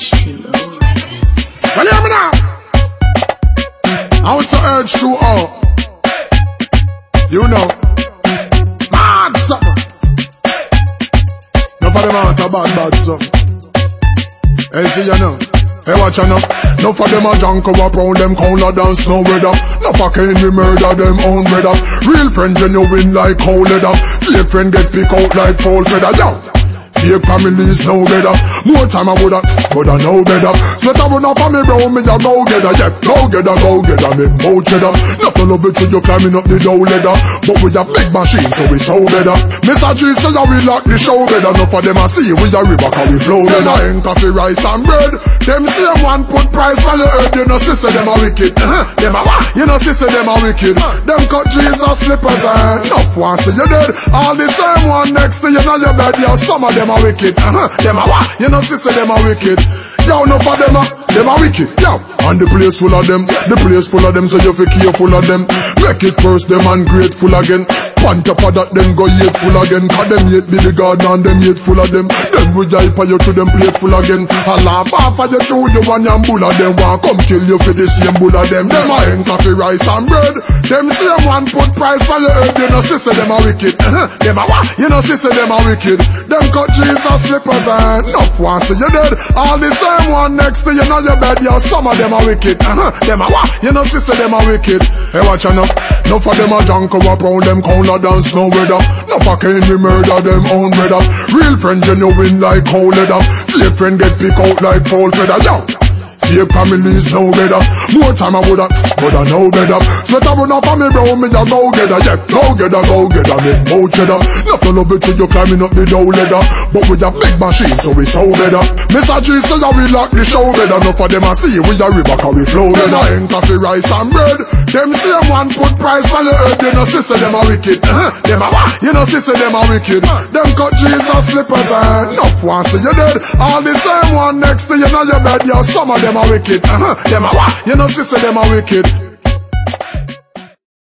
Well, hear me now. I was so urge to all. You know. Mad something. No for them out a bad, bad something. Hey, see you now. Hey, watch out now. No for them a junk up round them corner dance no weather. No can we murder them own brother. Real friend genuine like cold leather. Fake friend get pick out like foul feather. Yo. Fake families no better. More time I woulda, I know better. Sweat I run off on me bro, me a go getter. Yeah, go getter, go getter, make more cheddar. To love it till you climbing up the dough ladder. But we have big machines, so we so better. Mr. G say yeah, we lock the show better. Enough for them I see we a river, cause we flow better. Ain't coffee, rice and bread. Them same one put price for the earth. You know, sister them a wicked. Uh-huh. Them a what? You know, sister them a wicked. Them cut Jesus slippers and enough one say you dead. All the same one next to you know your bed. Yo, some of them a wicked. Uh-huh. Them a what? You know, sister them a wicked. Yo, no for them a, them a wicked. Yo, and the place full of them, the place full of them, so you fi careful of them. Make it curse them ungrateful again. On top of that, them go hateful again. Cause them hate be the God and them hateful of them. Them we hype you to them plate full again. I laugh off of you through you and your bull of them. Want come kill you for the same bull of them. Them a ain't coffee, rice and bread. Them same one put price for your head. You know, sister, them a wicked. Them a what? You know, sister, them a wicked. Them cut Jesus slippers and enough one so you dead. All the same one next to you know your bed. Yo, some of them a wicked. Uh-huh. Them a what? You know, sister, them a wicked. Hey, watch now. No for them a junk go up round them corner dance no weather. No can we murder them own brother. Real friend genuine like cold leather. Fake friend get pick out like foul feather. Yo. Fake families no better. More time I woulda, but I know better. Sweat I run off on me bro, me a go getter. Yeah, go getter, go getter, make more cheddar. Not to love it till you climbing up the dough ladder. But we a big machine, so we so better. Mr. G say we lock the show better. Enough for them I see we a river, cause we flow better. Ain't coffee, rice and bread. Them same one put price for the earth. You know, sister them a wicked. Uh-huh. Them a what? You know, sister them a wicked. Them cut Jesus slippers and enough one see you dead. All the same one next to you know your bed. Yeah, some of them a wicked. Uh-huh. Them a what? You know, sister them a wicked.